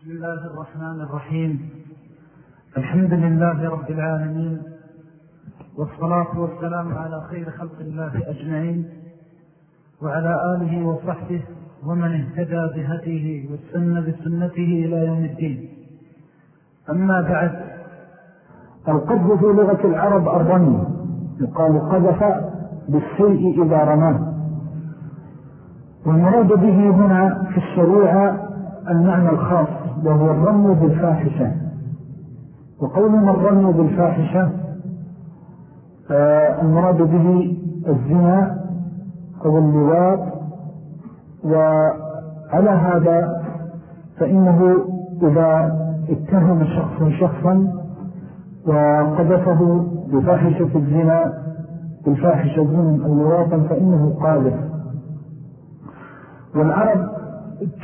بسم الله الرحمن الرحيم. الحمد لله رب العالمين والصلاة والسلام على خير خلق الله أجمعين وعلى آله وصحبه ومن اهتدى بهديه والسنة بسنته إلى يوم الدين. أما بعد القذف في لغة العرب الرمي يقال قذف بالشيء إذا رماه. والمراد به هنا في الشريعة المعنى الخاص. وهو الرمي بالفاحشة. وقولنا الرمي بالفاحشة آه، المراد به الزنا أو اللواط وعلى هذا فإنه إذا اتهم شخص شخصا وقذفه بفاحشة الزنا بالفاحشة الزنا أو لواطا فإنه قاذف. والعرب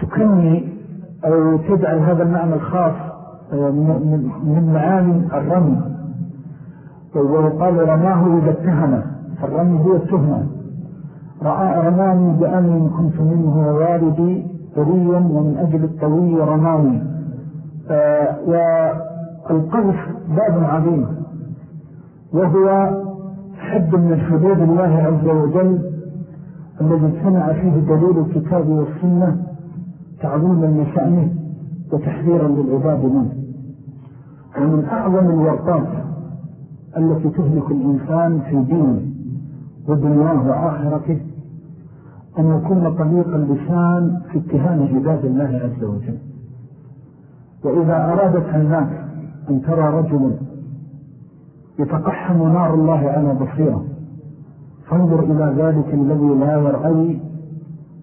تكني أو تجعل هذا المعنى الخاص آه، من معاني الرمي. ويقال رماه إذا اتهمه فالرمي هو التهمة. رماني بأني كنت منه واردي بريا ومن أجل الطوي رماني. آه، والقذف باب عظيم. وهو حد من حدود الله عز وجل الذي سمع فيه دليل الكتاب والسنة. تعظيما لشأنه وتحذيرا للعباد منه. ومن أعظم الورطات التي تهلك الإنسان في دينه ودنياه وآخرته أن يكون طليق اللسان في اتهام عباد الله عز وجل. وإذا أرادت عيناك أن ترى رجلا يتقحم نار الله على بصيرة فانظر إلى ذلك الذي لا يرعي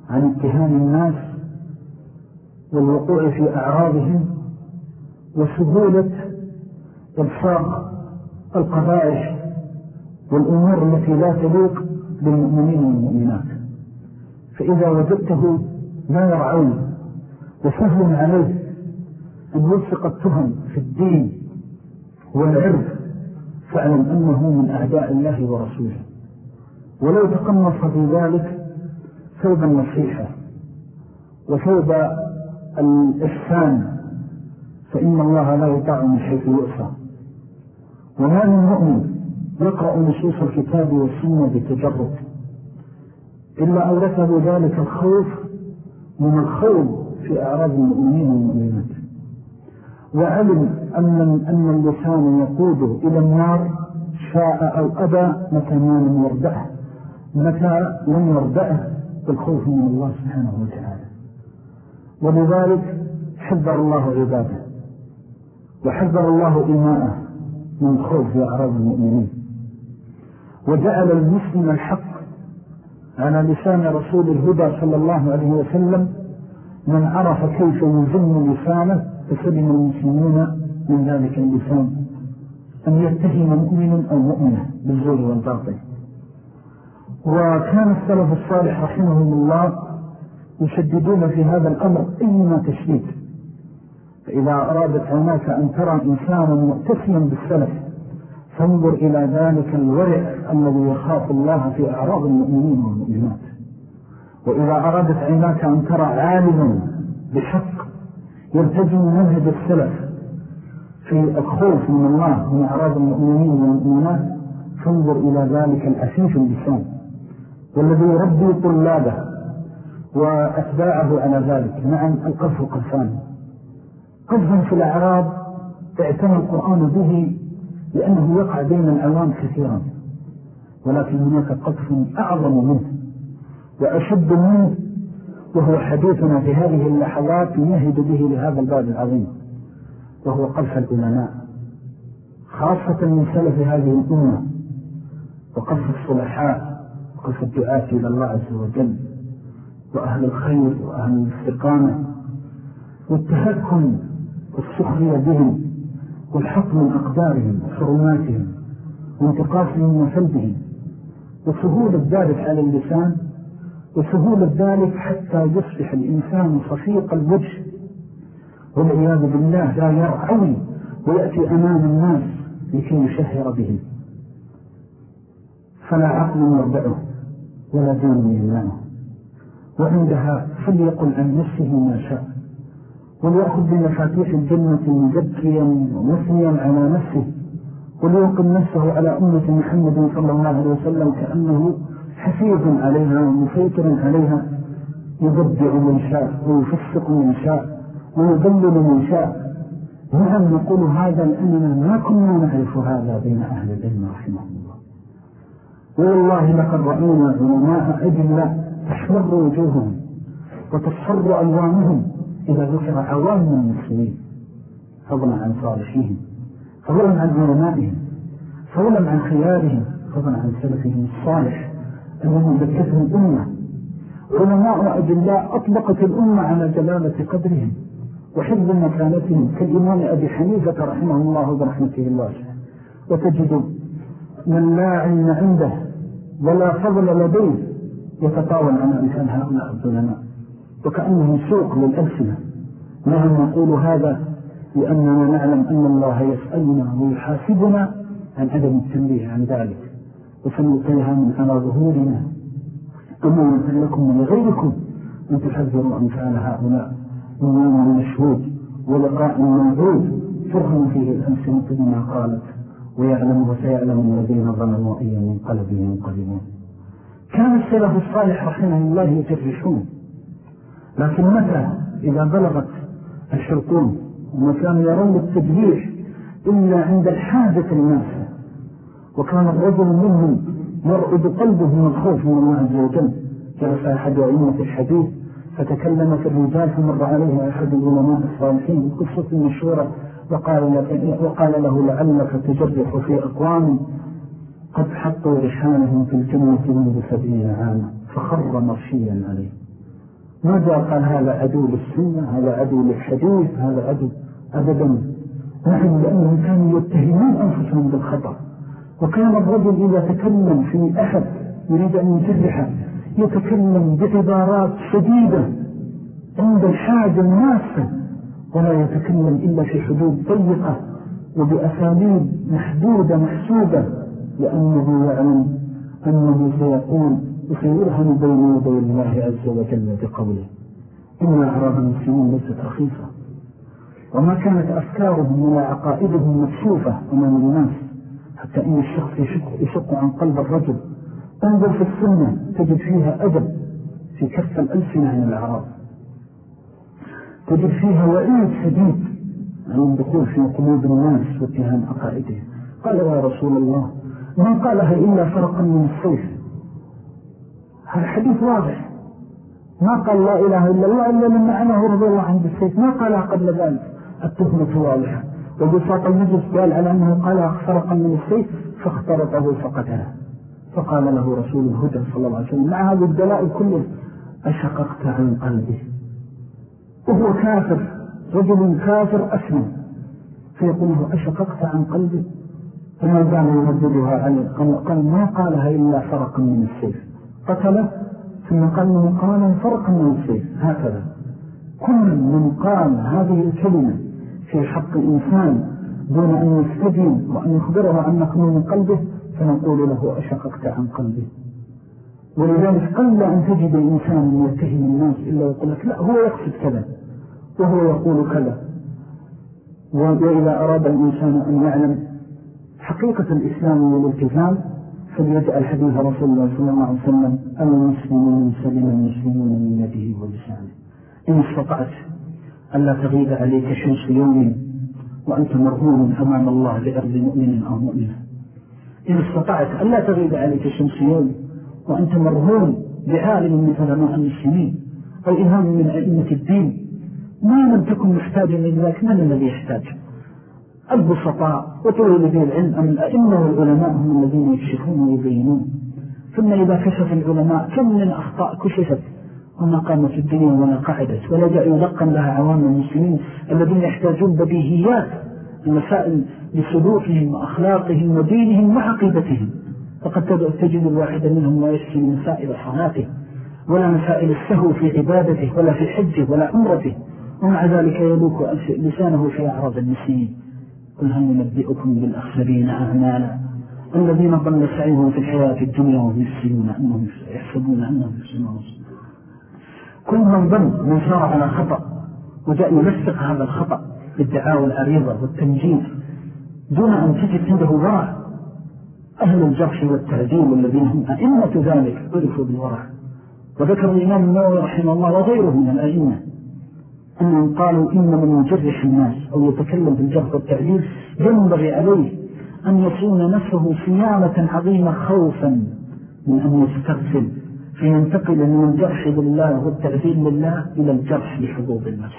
عن اتهام الناس والوقوع في أعراضهم وسهولة إلصاق القبائح والأمور التي لا تليق بالمؤمنين والمؤمنات. فإذا وجدته لا يرعون وسهل عليه أن يلصق التهم في الدين والعرض فاعلم أنه من أعداء الله ورسوله. ولو تقمص في ذلك ثوب النصيحة وثوب الإحسان فإن الله لا يطاع من حيث يؤسى وما من مؤمن يقرأ نصوص الكتاب والسنة بتجرد إلا أورثه ذلك الخوف من الخوض في أعراض المؤمنين والمؤمنات. وعلم أن, أن اللسان يقوده إلى النار شاء أو أبى متى ما لم يردعه متى لم يردعه بالخوف من الله سبحانه وتعالى. ولذلك حذر الله عباده. وحذر الله إماءه من خوف أعراض المؤمنين. وجعل المسلم الحق على لسان رسول الهدى صلى الله عليه وسلم من عرف كيف يزن لسانه فسلم المسلمون من ذلك اللسان. أن يتهم مؤمن أو مؤمنة بالزور والباطل. وكان السلف الصالح رحمهم الله يشددون في هذا الأمر أيما تشديد. فإذا أرادت هناك أن ترى إنسانا مؤتسيا بالسلف فانظر إلى ذلك الورع الذي يخاف الله في أعراض المؤمنين والمؤمنات. وإذا أرادت عيناك أن ترى عالما بحق يلتزم منهج السلف في الخوف من الله من أعراض المؤمنين والمؤمنات فانظر إلى ذلك الأسيف اللسان والذي يربي طلابه. وأتباعه على ذلك. نعم القذف قذفان. قذف في الأعراض اعتنى القرآن به لأنه يقع بين العوام كثيرا ولكن هناك قذف أعظم منه وأشد منه وهو حديثنا في هذه اللحظات يهد به لهذا الباب العظيم وهو قذف العلماء خاصة من سلف هذه الأمة وقذف الصلحاء وقذف الدعاة إلى الله عز وجل. وأهل الخير وأهل الاستقامة والتهكم والسخرية بهم والحق من أقدارهم وحرماتهم وانتقاصهم وفلدهم وسهولة ذلك على اللسان وسهولة ذلك حتى يصبح الإنسان صفيق الوجه والعياذ بالله لا يرعوي ويأتي أمام الناس لكي يشهر به فلا عقل يربعه ولا دين يمنعه وعندها فليقل عن نفسه ما شاء وليأخذ بمفاتيح الجنة مزكيا ومثنيا على نفسه وليوقن نفسه على أمة محمد صلى الله عليه وسلم كأنه حفيظ عليها ومسيطر عليها يبدع من شاء ويفسق من شاء ويضلل من شاء. نعم نقول هذا لأننا ما كنا نعرف هذا بين أهل العلم رحمه الله. والله لقد رأينا علماء أجلاء تحمر وجوههم وتصفر ألوانهم إذا ذكر عوام المسلمين. فضلا عن صالحيهم فضلا عن علمائهم فضلا عن خيارهم فضلا عن سلفهم الصالح أنهم ذكتهم الأمة. علماء أجلاء أطبقت الأمة على جلالة قدرهم وحفظ مكانتهم كالإمام أبي حنيفة رحمه الله برحمته الواسعة وتجد من لا علم عنده ولا فضل لديه يتطاول عن أمثال هؤلاء الظلماء. وكأنهم سوق للألسنة. نعم نقول هذا؟ لأننا نعلم أن الله يسألنا ويحاسبنا عن عدم التنبيه عن ذلك. وسنلقيها من على ظهورنا. أمانة لكم ولغيركم. أن تحذروا أمثال هؤلاء. من يوم مشهود ولقاء موعود فرهم فيه الأمسنة بما قالت. ويعلم وسيعلم الذين ظلموا أي من قلبه ينقلبون كان السلف الصالح رحمه الله يجرشون لكن متى إذا بلغت الشرطون وما كانوا يرون التجريح إلا عند الحاجة الناس وكان الرجل منهم يرعد قلبه من الخوف من الله عز وجل. جلس أحد أئمة الحديث فتكلم في الرجال فمر عليه أحد العلماء الصالحين قصة مشهورة وقال, وقال له لعلك تجرح في أقوام. قد حطوا رحالهم في الجنة منذ سبعين عاما فخر مرشيا عليه. ما جاء قال هذا عدو للسنة هذا عدو للحديث هذا عدو أبدا. نحن لأنهم كانوا يتهمون أنفسهم بالخطأ. وكان الرجل إذا تكلم في أحد يريد أن يجرحه يتكلم بعبارات شديدة عند الحاجة الماسة ولا يتكلم إلا في حدود ضيقة وبأساليب محدودة محسوبة. لأنه يعلم أنه سيقول وسيرهن بين يدي الله عز وجل بقوله إن أعراض المسلمين ليست رخيصة وما كانت أفكارهم ولا عقائدهم مكشوفة أمام الناس حتى إن الشخص يشق, يشق عن قلب الرجل. انظر في السنة تجد فيها أدب في كف الألسنة عن الأعراض. تجد فيها وعيد شديد عن الدخول في قلوب الناس واتهام عقائدهم قال يا رسول الله ما قالها إلا فرقا من الصيف هذا حديث واضح. ما قال لا إله إلا الله إلا من معناه رضي الله عنه بالسيف. ما قالها قبل ذلك؟ التهمة واضحة. وبساط المجلس قال على أنه قال فرقا من السيف فاخترطه فقتله. فقال له رسول الهدى صلى الله عليه وسلم مع هذه الدلائل كله أشققت عن قلبه وهو كافر رجل كافر أسلم. فيقول له أشققت عن فما زال يرددها عليه قال ما قالها إلا فرقا من السيف؟ قتله ثم قال من قال فرقا من السيف. هكذا. كل من قال هذه الكلمة في حق إنسان دون أن يستدين وأن يخبره عن مكنون من قلبه فنقول له أشققت عن قلبه ولذلك قل أن تجد إنسان يتهم الناس إلا يقول لك لا هو يقصد كذا. وهو يقول كذا. وإذا أراد الإنسان أن يعلم حقيقة الإسلام والالتزام فليجعل حديث رسول الله صلى الله عليه وسلم المسلمون سلم المسلمون من يده ولسانه؟ إن استطعت ألا تغيب عليك شمس يوم وأنت مرهون أمام الله لأرض مؤمن أو مؤمنة. إن استطعت ألا تغيب عليك شمس يوم وأنت مرهون بعالم مثل ماء المسلمين أو إمام من أئمة الدين. ما لم تكن محتاجا لذلك من الذي يحتاج البسطاء وطول ذي العلم أم الأئمة والعلماء هم الذين يكشفون ويبينون. ثم إذا كشف العلماء كم من أخطاء كشفت وما قامت الدنيا ولا قعدت ولا جاء يلقن لها عوام المسلمين الذين يحتاجون بديهيات المسائل لسلوكهم وأخلاقهم ودينهم وعقيدتهم. فقد تجد الواحد منهم لا يحسن مسائل صلاته ولا مسائل السهو في عبادته ولا في حجه ولا عمرته. ومع ذلك يلوك لسانه في أعراض المسلمين. قل هل ننبئكم بالأخسرين أعمالا الذين ضل سعيهم في الحياة الدنيا وهم يحسنون أنهم يحسبون أنهم يحسنون. كل من ضل من سار على خطأ وجاء يلفق هذا الخطأ بالدعاوى العريضة والتنجيد دون أن تجد عنده ورع. أهل الجرح والتعديل الذين هم أئمة ذلك عرفوا بالورع. وذكر الإمام النووي رحمه الله وغيره من الأئمة. أنهم قالوا إن من يجرح الناس أو يتكلم بالجرح والتعديل ينبغي عليه أن يصون نفسه صيامة عظيمة خوفا من أن يستغفل فينتقل من الجرح بالله والتعديل لله إلى الجرح لحظوظ النفس.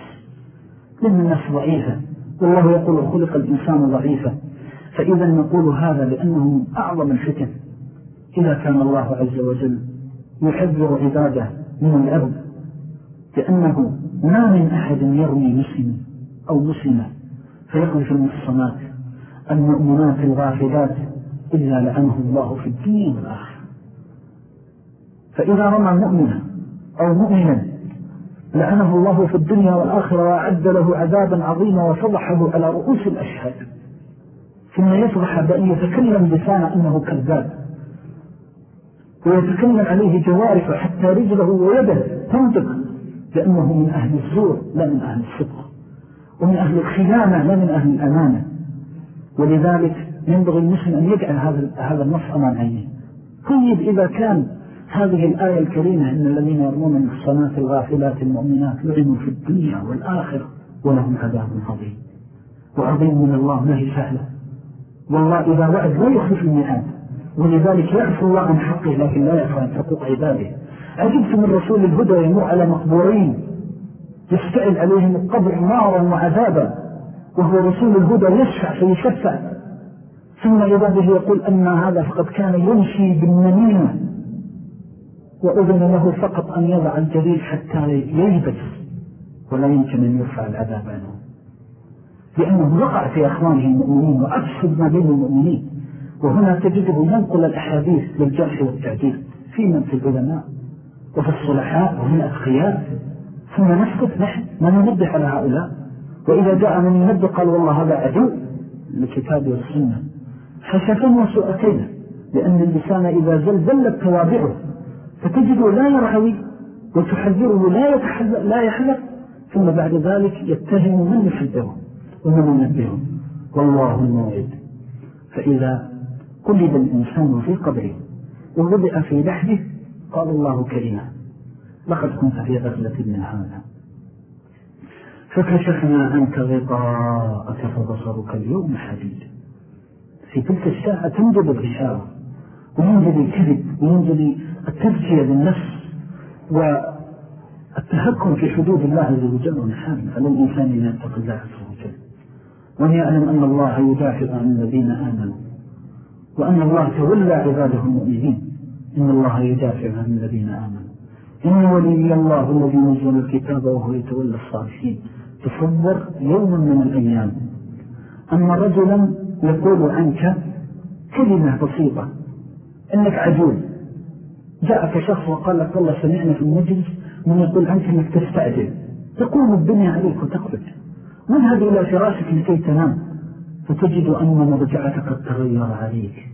لأن الناس ضعيفة والله يقول خلق الإنسان ضعيفة. فإذا نقول هذا لأنه أعظم الفتن. إذا كان الله عز وجل يحذر عباده من الأرض لأنه ما من أحد يرمي مسلم أو مسلمة فيقذف المحصنات المؤمنات الغافلات إلا لعنه الله في الدين والآخر فإذا رمى مؤمنا أو مؤمنا لعنه الله في الدنيا والآخرة وأعد له عذابا عظيما وفضحه على رؤوس الأشهاد. ثم يفضح بأن يتكلم لسانه أنه كذاب. ويتكلم عليه جوارح حتى رجله ويده تنطق لأنه من أهل الزور لا من أهل الصدق. ومن أهل الخيانة لا من أهل الأمانة. ولذلك ينبغي المسلم أن يجعل هذا هذا النص أمام عينه. طيب إذا كان هذه الآية الكريمة إن الذين يرمون المحصنات الغافلات المؤمنات لعنوا في الدنيا والآخرة ولهم عذاب عظيم. وعظيم من الله ما هي سهلة؟ والله إذا وعد لا يخلف الميعاد. ولذلك يعفو الله عن حقه لكن لا يعفو عن حقوق عباده. عجبت من رسول الهدى يمر على مقبورين يستعد عليهم القبر نارا وعذابا وهو رسول الهدى يشفع فيشفع. ثم إذا به يقول أن هذا فقد كان يمشي بالنميمة وأذن له فقط أن يضع الجليل حتى ييبس ولا يمكن أن يرفع العذاب عنه. لأنه وقع في أخوانه المؤمنين وأفسد ما بين المؤمنين. وهنا تجده ينقل الأحاديث للجرح والتعديل في من في العلماء. وفي الصلحاء وفي الأدخياء ثم نسكت نحن ما ننبه على هؤلاء. وإذا جاء من ينبه قال والله هذا عدو لكتاب والسنة. وسوء كيدا لأن اللسان إذا زل زلت توابعه. فتجده لا يرعوي وتحذره لا, لا يحذر. ثم بعد ذلك يتهم من يحذره ومن ينبهه. والله الموعد. فإذا قلب الإنسان في قبره ووضع في لحده قال الله كريما لقد كنت في غفلة من هذا. فكشفنا عنك غطاءك فبصرك اليوم حديد. في تلك الساعة تنجد الغشاوة وينجد الكذب وينجد التزكية بالنفس والتهكم في حدود الله عز وجل ونحامه على الإنسان أن يتقى الله عز وجل. وأن يعلم أن الله يدافع عن الذين آمنوا وأن الله تولى عباده المؤمنين. إن الله يدافع عن الذين آمنوا. إن ولي الله الذي نزل الكتاب وهو يتولى الصالحين. تصور يوم من الأيام أن رجلا يقول عنك كلمة بسيطة. إنك عجول جاءك شخص وقال لك والله سمعنا في المجلس من يقول عنك أنك تستعجل. تقوم الدنيا عليك وتقبل واذهب إلى فراشك لكي تنام؟ فتجد أن مرجعك قد تغير عليك.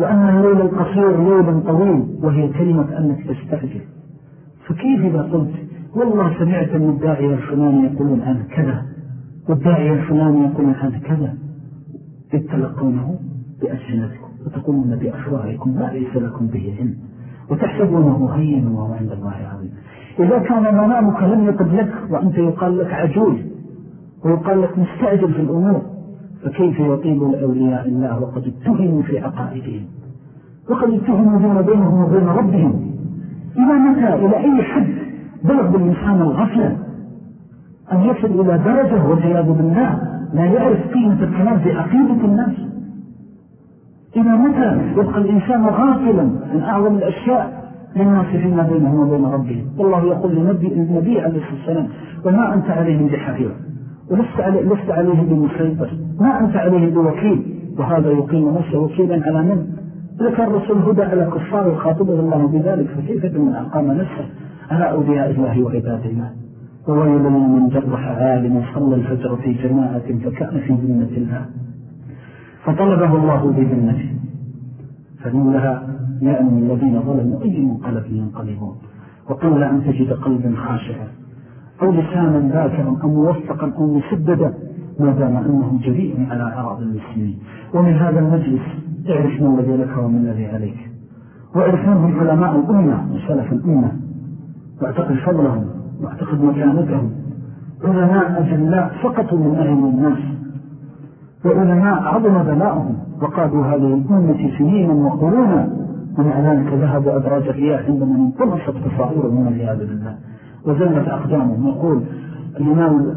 وأن الليل القصير ليل طويل وهي كلمة أنك تستعجل. فكيف إذا قلت والله سمعت من الداعية الفلاني يقولون عنه كذا والداعية الفلاني يقولون عنه كذا. إذ تلقونه بأسنتكم وتقولون بأفواهكم ما ليس لكم به علم. وتحسبونه هين وهو عند الله عظيم. إذا كان منامك لم يقب لك وأنت يقال لك عجول ويقال لك مستعجل في الأمور. فكيف يطيب الأولياء الله وقد اتهموا في عقائدهم؟ وقد اتهموا بما بينهم وبين ربهم. إلى متى؟ إلى أي حد؟ بلغ بالإنسان الغفلة. أن يصل إلى درجة والعياذ بالله لا يعرف قيمة الكلام في عقيدة الناس. إلى متى يبقى الإنسان غافلا عن أعظم الأشياء للناس فيما بينهم وبين ربهم والله يقول للنبي عليه الصلاة والسلام وما أنت عليهم بحفيظ. ولست علي لست عليه بمسيطر. ما أنت عليه بوكيل. وهذا يقيم نفسه وكيلا على من؟ إذا كان رسول هدى على كفار وخاطبه الله بذلك. فكيف بمن أقام نفسه على أولياء الله وعباد الله؟ وويل من جرح عالم صلى الفجر في جماعة فكان في ذنة الله. فطلبه الله بذنته فإنها يأمن الذين ظلموا أي منقلب ينقلبون؟ وقل أن تجد قلبا خاشعا. أو لسانا ذاكرا أو موفقا أو مسددا ما دام أنه جريء على أعراض المسلمين. ومن هذا المجلس اعرف من الذي لك ومن الذي عليك. واعرف منهم علماء الأمة وسلف الأمة. واعتقد فضلهم واعتقد مكانتهم. علماء أجلاء سقطوا من أهل الناس. وعلماء عظم بلاءهم. وقادوا هذه الأمة سنين وقرونا. ومع ذلك ذهب أدراج الرياح عندما انطمست بصائرهم من العياذ بالله. وزلت أقدامهم يقول الإمام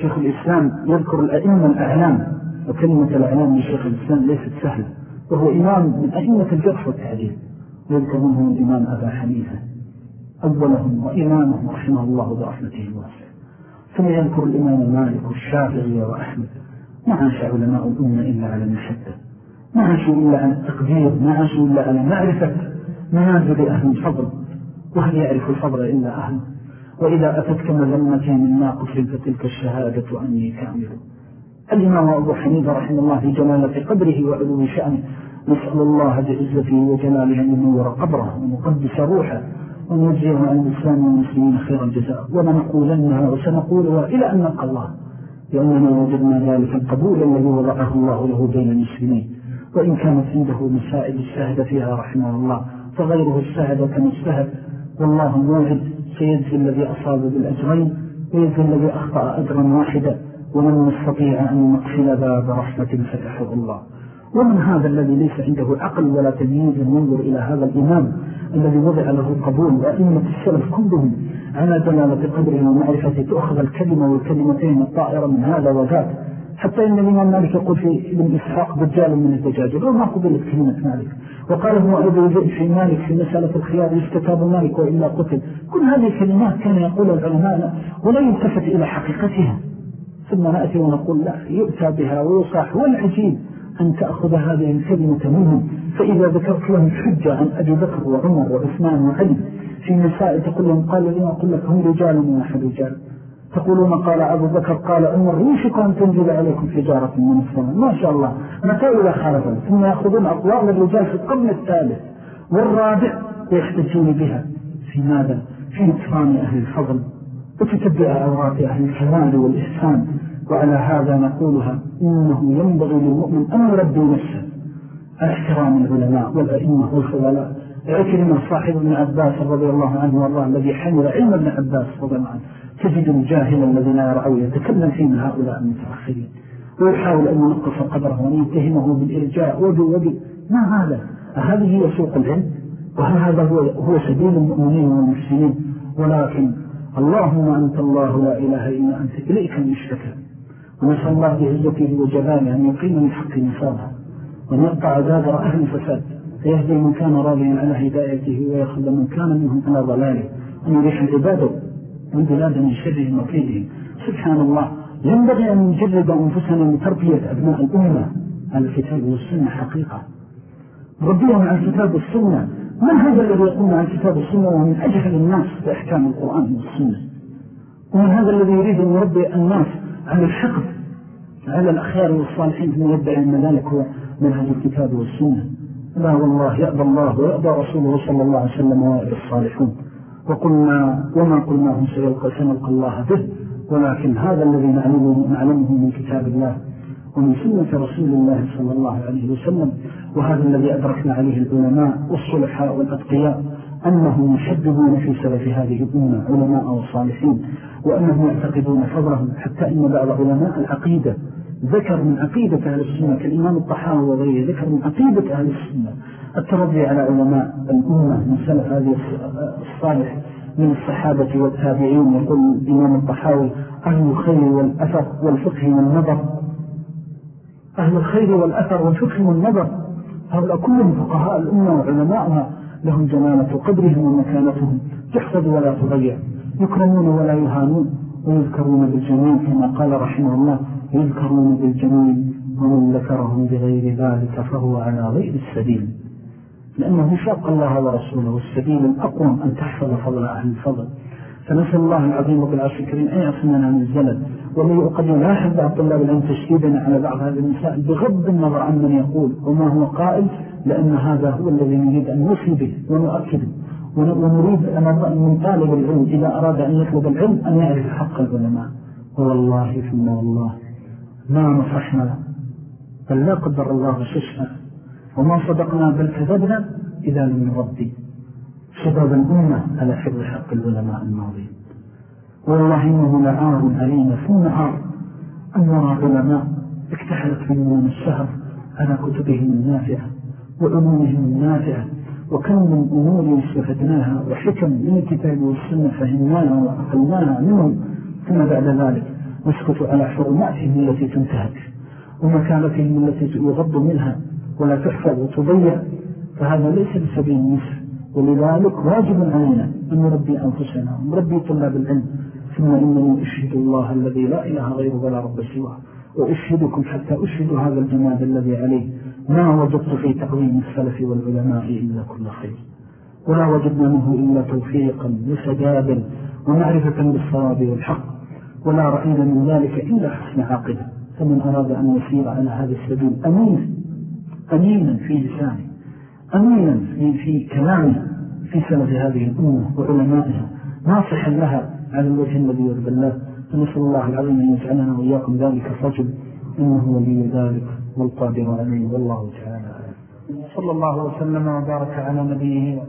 شيخ الإسلام يذكر الأئمة الأعلام وكلمة الأعلام لشيخ الإسلام ليست سهلة. وهو إمام من أئمة الجرح والتعديل يذكر منهم الإمام أبا حنيفة أولهم وإمامهم رحمه الله برحمته الواسعة. ثم يذكر الإمام مالك والشافعي وأحمد. ما عاش علماء الأمة إلا على المحبة ما عاشوا إلا على التقدير. ما عاشوا إلا على معرفة منازل أهل الفضل. وهل يعرف الفضل إلا أهل وإذا أتتك مذمتين من ناقص فتلك الشهادة أني كامل. الإمام أبو حنيفة رحمه الله في جلالة قدره وعلو شأنه نسأل الله بعزته وجلاله أن ينور قبره ونقدس روحه ونجزيه عن الإسلام والمسلمين خير الجزاء. ونقولنها وسنقولها إلى أن نلقى الله. لأننا وجدنا ذلك القبول الذي وضعه الله له بين المسلمين. وإن كانت عنده مسائل السهد فيها رحمه الله فغيره السهد كما السهد والله موعد سيجزي الذي أصاب بالأجرين ويجزي الذي أخطأ أجرا واحدا ومن نستطيع أن نقفل باب رحمة فتحه الله. ومن هذا الذي ليس عنده عقل ولا تمييز ينظر إلى هذا الإمام الذي وضع له القبول وأئمة السلف كلهم على دلالة قدره ومعرفة تأخذ الكلمة والكلمتين الطائرة من هذا وذاك. حتى إن الإمام مالك يقول في ابن إسحاق دجال من الدجاجل وما قبلت كلمة مالك. وقال هو أبو يزيد في مالك في مسألة الخيار يستتاب مالك وإلا قتل. كل هذه الكلمات كان يقول العلماء ولا يلتفت إلى حقيقتها. ثم نأتي ونقول لا يؤتى بها ويصاح والعجيب أن تأخذ هذه الكلمة منهم. فإذا ذكرت لهم حجة عن أبي بكر وعمر وعثمان وعلي في مسائل تقول لهم قال لهم أقول لك هم رجال من أحد رجال. تقولون قال أبو بكر قال عمر يوشك أن تنزل عليكم حجارة من السماء. ما شاء الله. متى إذا خالفا ثم يأخذون أطوار الرجال في القرن الثالث. والرابع ويحتجون بها. في ماذا؟ في نطفان أهل الفضل. وتتبع عورات أهل الكمال والإحسان. وعلى هذا نقولها إنه ينبغي للمؤمن أن يربي نفسه. أحترام العلماء والأئمة والفضلاء. عكرمة صاحب ابن عباس رضي الله عنه والله الذي حمل علم ابن عباس رضي الله عنه. تجد الجاهل الذي لا يتكلم فيه هؤلاء المتأخرين ويحاول أن ينقص قدره وأن يتهمه بالإرجاء وبي وبي ما هذا؟ هذه هي سوق العلم؟ وهذا هو, هو سبيل المؤمنين والمسلمين ولكن اللهم أنت الله لا إله إلا أنت إليك المشتكى ونسأل الله بعزته وجلاله أن يقيم من حق نصابها وأن يقطع دابر أهل الفساد فيهدي من كان راضيا على هدايته ويخذ من كان منهم على ضلاله. أن يريح عباده. من بلاد من شرهم وكيدهم. سبحان الله. ينبغي أن نجرد أنفسنا لتربية أبناء الأمة. على الكتاب والسنة حقيقة. ربيهم على الكتاب والسنة. من هذا الذي يقوم على الكتاب والسنة ومن أجهل الناس بأحكام القرآن والسنة؟ ومن هذا الذي يريد أن يربي الناس على الحقب على الأخيار والصالحين ثم يدعي أن ذلك هو منهج الكتاب والسنة. لا والله يأبى الله ويأبى رسوله صلى الله عليه وسلم ويأبى الصالحون. وقلنا وما قلناهم سيلقى سنلقى الله به ولكن هذا الذي نعلمه, من كتاب الله ومن سنة رسول الله صلى الله عليه وسلم وهذا الذي أدركنا عليه العلماء والصلحاء والأتقياء أنهم يحببون في سلف هذه الأمة علماء والصالحين وأنهم يعتقدون فضلهم حتى إن بعض علماء العقيدة ذكر من عقيدة أهل السنة كالإمام الطحاوي وغيره ذكر من عقيدة أهل السنة الترضي على علماء الأمة من سلف هذه الصالح من الصحابة والتابعين يقول الإمام الطحاوي أهل الخير والأثر والفقه والنظر. أهل الخير والأثر والفقه والنظر. هؤلاء كلهم فقهاء الأمة وعلماءها لهم جمالة قدرهم ومكانتهم. تحفظ ولا تضيع. يكرمون ولا يهانون. ويذكرون بالجميل كما قال رحمه الله يذكرون بالجميل ومن ذكرهم بغير ذلك فهو على غير السبيل. لأنه شاق الله ورسوله السبيل الأقوم أن تحفظ فضل أهل الفضل. فنسأل الله العظيم بالعرش الكريم أن يعصمنا من الزلل ومن قد يلاحظ بعض طلاب العلم تشديدنا على بعض هذه المسائل بغض النظر عن من يقول وما هو قائل لأن هذا هو الذي نريد أن نوصي به ونؤكده ونريد أن من طالب العلم إذا أراد أن يطلب العلم أن يعرف حق العلماء. والله ثم والله ما نصحنا بل لا قدر الله غششنا وما صدقنا بل كذبنا إذا لم نربي شباب الأمة على حفظ حق العلماء الماضين والله إنه لعار علينا ثم عار أن نرى علماء اكتحلت من الشهر على كتبهم النافعة وعلومهم النافعة. وكم من أمور استفدناها وحكم من الكتاب والسنة فهمناها وأقلناها منهم. ثم بعد ذلك نسكت على حرماتهم التي تنتهك ومكانتهم التي يغض منها. ولا تحفظ وتضيع فهذا ليس بسبيل النسر ولذلك واجب علينا أن نربي أنفسنا ونربي طلاب العلم. ثم إنني أشهد الله الذي لا إله غيره ولا رب سواه. وأشهدكم حتى أشهد هذا الجماد الذي عليه. ما وجدت في تقويم السلف والعلماء إلا كل خير. ولا وجدنا منه إلا توفيقا وسدادا ومعرفة بالصواب والحق. ولا رأينا من ذلك إلا حسن عاقبة. فمن أراد أن يسير على هذا السبيل أمين. أمينا في لسانه أمينا في, كلامه في سلف هذه الأمة وعلمائها ناصحا لها على الوجه الذي يرضى الله. فنسأل الله العظيم أن يجعلنا وإياكم ذلك الرجل إنه ولي ذلك والقادر عليه والله تعالى صلى الله وسلم وبارك على نبيه